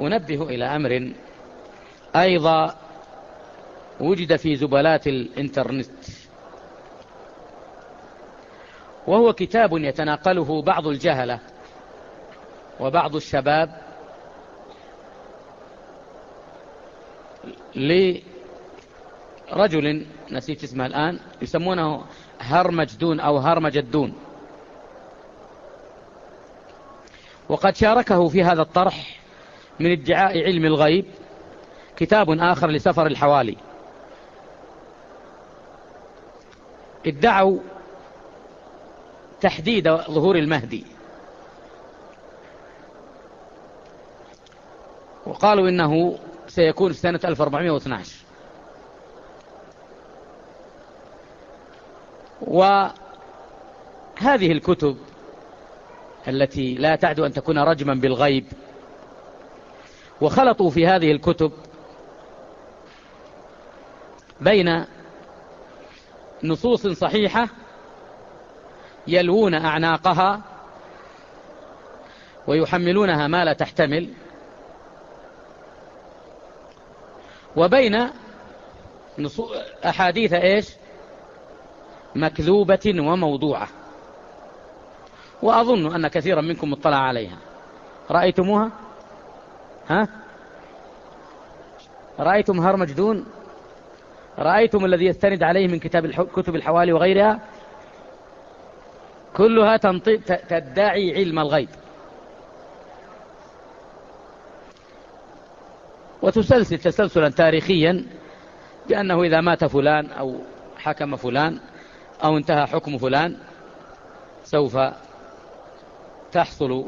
أنبه إلى أمر أيضا وجد في زبلات الإنترنت. وهو كتاب يتناقله بعض الجهلة وبعض الشباب لرجل نسيت اسمه الآن يسمونه هرمجدون أو هرمجدون. وقد شاركه في هذا الطرح من ادعاء علم الغيب كتاب آخر لسفر الحوالي. ادعوا تحديد ظهور المهدي. وقالوا إنه سيكون في سنة 1412 وهذه الكتب التي لا تعد أن تكون رجما بالغيب وخلطوا في هذه الكتب بين نصوص صحيحة يلوون أعناقها ويحملونها ما لا تحتمل وبين أحاديث إيش؟ مكذوبة وموضوعة. وأظن أن كثيرا منكم اطلع عليها. رأيتموها؟ ها? رأيتم هرمجدون رأيتم الذي يستند عليه من كتاب كتب الحوالي وغيرها؟ كلها تدعي علم الغيب. وتسلسل تسلسلا تاريخيا بأنه إذا مات فلان أو حكم فلان أو انتهى حكم فلان سوف تحصل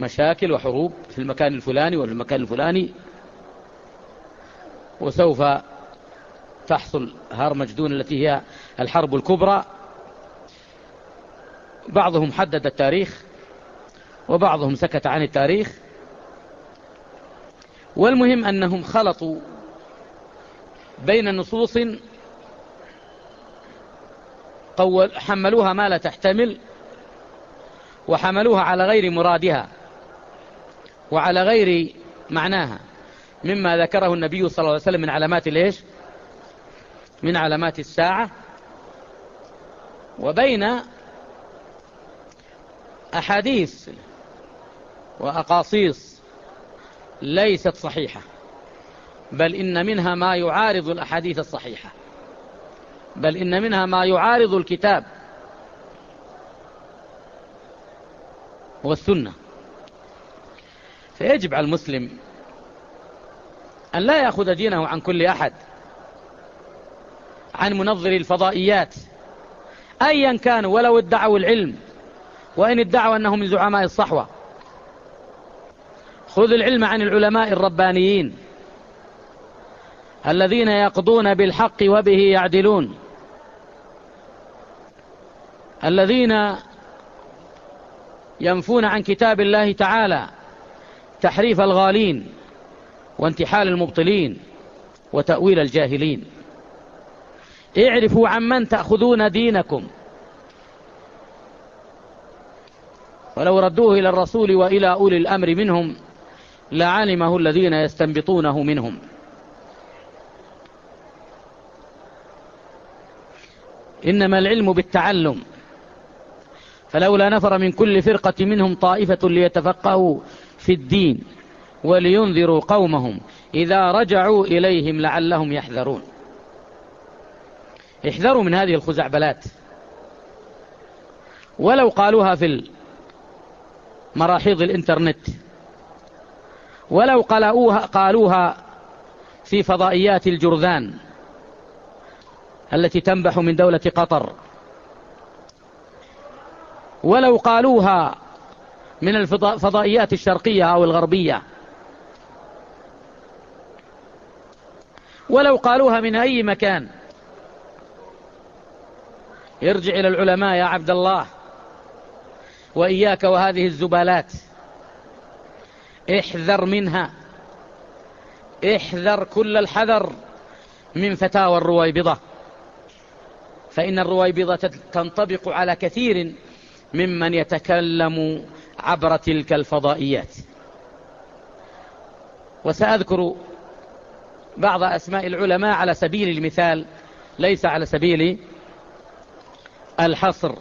مشاكل وحروب في المكان الفلاني وفي المكان الفلاني وسوف تحصل هارمجدون التي هي الحرب الكبرى. بعضهم حدد التاريخ وبعضهم سكت عن التاريخ. والمهم أنهم خلطوا بين نصوص حملوها ما لا تحتمل وحملوها على غير مرادها. وعلى غير معناها. مما ذكره النبي صلى الله عليه وسلم من علامات ليش من علامات الساعة. وبين أحاديث وأقاصيص ليست صحيحة بل إن منها ما يعارض الأحاديث الصحيحة. بل إن منها ما يعارض الكتاب والسنة. فيجب على المسلم أن لا يأخذ دينه عن كل أحد عن منظري الفضائيات أيا كانوا ولو ادعوا العلم وإن ادعوا أنهم من زعماء الصحوة. خذ العلم عن العلماء الربانيين الذين يقضون بالحق وبه يعدلون. الذين ينفون عن كتاب الله تعالى تحريف الغالين وانتحال المبطلين وتأويل الجاهلين. اعرفوا عمن تأخذون دينكم. ولو ردوه إلى الرسول وإلى أولي الأمر منهم لعلمه الذين يستنبطونه منهم. إنما العلم بالتعلم. فلولا نفر من كل فرقة منهم طائفة ليتفقهوا في الدين ولينذروا قومهم إذا رجعوا إليهم لعلهم يحذرون. احذروا من هذه الخزعبلات. ولو قالوها في مراحيض الإنترنت ولو قالوها, قالوها في فضائيات الجرذان التي تنبح من دولة قطر ولو قالوها من الفضائيات الشرقية أو الغربية. ولو قالوها من أي مكان. ارجع إلى العلماء يا عبد الله. وإياك وهذه الزبالات. احذر منها. احذر كل الحذر من فتاوى الرويبضة. فإن الرويبضة تنطبق على كثير ممن يتكلم عبر تلك الفضائيات. وسأذكر بعض أسماء العلماء على سبيل المثال ليس على سبيل الحصر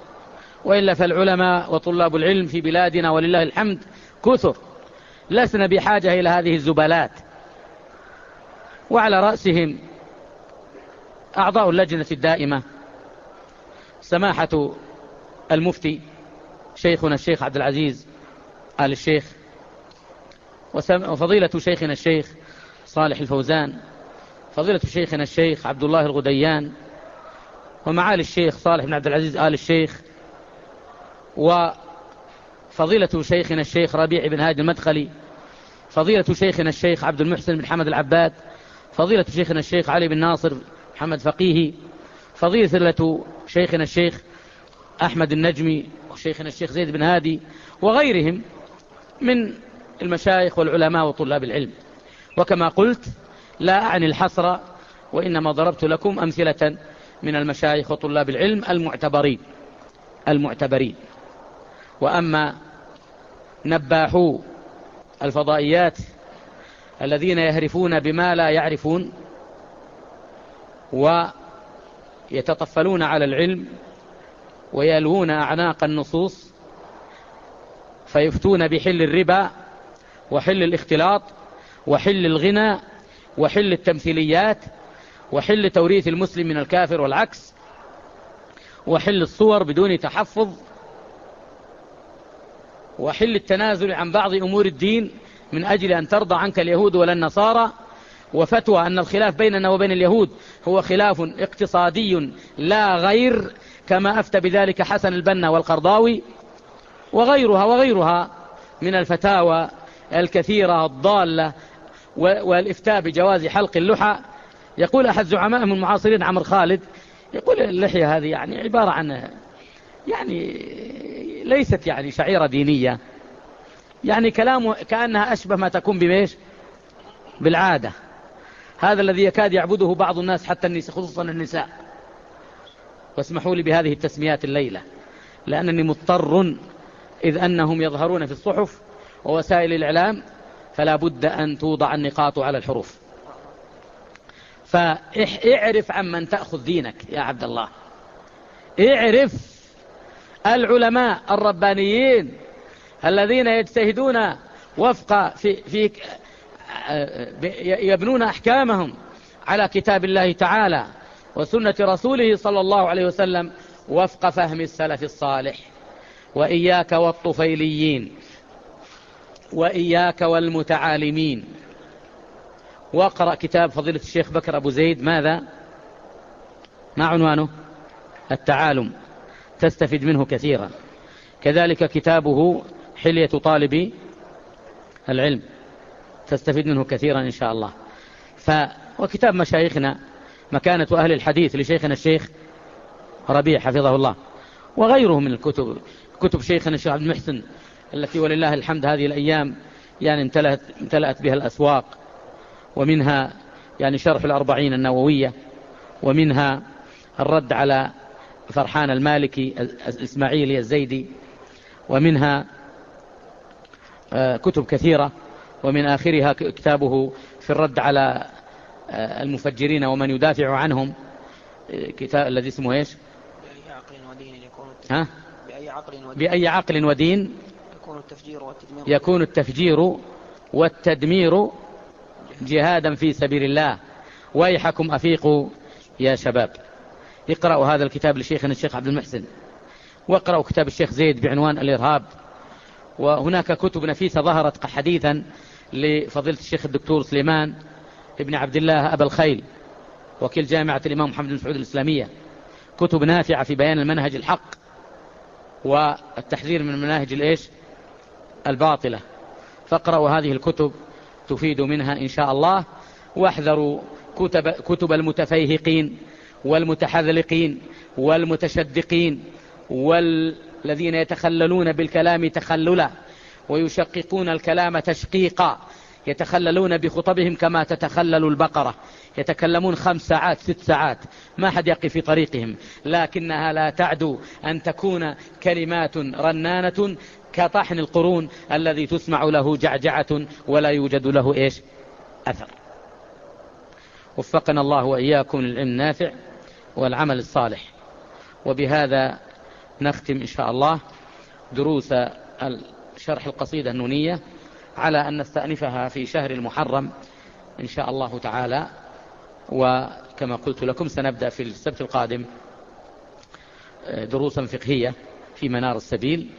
وإلا فالعلماء وطلاب العلم في بلادنا ولله الحمد كثر. لسنا بحاجة إلى هذه الزبالات. وعلى رأسهم أعضاء اللجنة الدائمة سماحة المفتي شيخنا الشيخ عبد العزيز آل الشيخ وفضيلة شيخنا الشيخ صالح الفوزان فضيلة شيخنا الشيخ عبد الله الغديان ومعالي الشيخ صالح بن عبد العزيز آل الشيخ وفضيلة شيخنا الشيخ ربيع بن هادي المدخلي فضيلة شيخنا الشيخ عبد المحسن بن حمد العباد فضيلة شيخنا الشيخ علي بن ناصر محمد فقيهي فضيلة شيخنا الشيخ أحمد النجمي وشيخنا الشيخ زيد بن هادي وغيرهم من المشايخ والعلماء وطلاب العلم. وكما قلت لا أعني الحصر وإنما ضربت لكم أمثلة من المشايخ وطلاب العلم المعتبرين المعتبرين. وأما نباحو الفضائيات الذين يهرفون بما لا يعرفون ويتطفلون على العلم ويلوون أعناق النصوص فيفتون بحل الربا وحل الاختلاط وحل الغنى وحل التمثيليات وحل توريث المسلم من الكافر والعكس وحل الصور بدون تحفظ وحل التنازل عن بعض أمور الدين من أجل أن ترضى عنك اليهود ولا النصارى وفتوى أن الخلاف بيننا وبين اليهود هو خلاف اقتصادي لا غير كما أفتى بذلك حسن البنا والقرضاوي وغيرها وغيرها من الفتاوى الكثيرة الضالة والإفتاء بجواز حلق اللحى. يقول أحد زعمائهم المعاصرين عمر خالد يقول اللحية هذه يعني عبارة عن يعني ليست يعني شعيرة دينية. يعني كلامه كأنها أشبه ما تكون بميش بالعادة. هذا الذي يكاد يعبده بعض الناس حتى النساء خصوصا النساء. واسمحوا لي بهذه التسميات الليلة لأنني مضطر إذ أنهم يظهرون في الصحف ووسائل الإعلام فلا بد أن توضع النقاط على الحروف. فاعرف عمن تأخذ دينك يا عبد الله. اعرف العلماء الربانيين الذين يجتهدون وفق في, في يبنون أحكامهم على كتاب الله تعالى وسنة رسوله صلى الله عليه وسلم وفق فهم السلف الصالح. وإياك والطفيليين وإياك والمتعالمين. واقرأ كتاب فضيلة الشيخ بكر أبو زيد ماذا؟ ما عنوانه؟ التعالم. تستفيد منه كثيرا. كذلك كتابه حلية طالب العلم. تستفيد منه كثيرا إن شاء الله. ف وكتاب مشايخنا مكانة أهل الحديث لشيخنا الشيخ ربيع حفظه الله وغيره من الكتب كتب شيخنا الشيخ عبد المحسن التي ولله الحمد هذه الأيام يعني امتلأت, امتلأت بها الأسواق ومنها يعني شرح الأربعين النووية ومنها الرد على فرحان المالكي الإسماعيلي الزيدي ومنها آه، كتب كثيرة. ومن آخرها كتابه في الرد على آه، المفجرين ومن يدافع عنهم. كتاب الذي اسمه إيش؟ بأي عقل ودين يكون ها؟ بأي عقل ودين, بأي عقل ودين يكون التفجير والتدمير؟ يكون التفجير والتدمير جهادا في سبيل الله. ويحكم أفيقوا يا شباب. اقرأوا هذا الكتاب لشيخنا الشيخ عبد المحسن. واقرأوا كتاب الشيخ زيد بعنوان الإرهاب. وهناك كتب نفيسة ظهرت حديثا لفضيلة الشيخ الدكتور سليمان ابن عبد الله أبا الخيل وكيل جامعة الإمام محمد بن سعود الإسلامية. كتب نافعة في بيان المنهج الحق والتحذير من المناهج الإيش؟ الباطلة. فاقرأوا هذه الكتب تفيد منها إن شاء الله. واحذروا كتب, كتب المتفيهقين والمتحذلقين والمتشدقين والذين يتخللون بالكلام تخللا ويشققون الكلام تشقيقا يتخللون بخطبهم كما تتخلل البقرة يتكلمون خمس ساعات ست ساعات ما حد يقف في طريقهم. لكنها لا تعدو أن تكون كلمات رنانة كطحن القرون الذي تسمع له جعجعة ولا يوجد له إيش؟ أثر. وفقنا الله وإياكم للعلم النافع والعمل الصالح. وبهذا نختم إن شاء الله دروس شرح القصيدة النونية على أن نستأنفها في شهر المحرم إن شاء الله تعالى. وكما قلت لكم سنبدأ في السبت القادم دروسا فقهية في منار السبيل.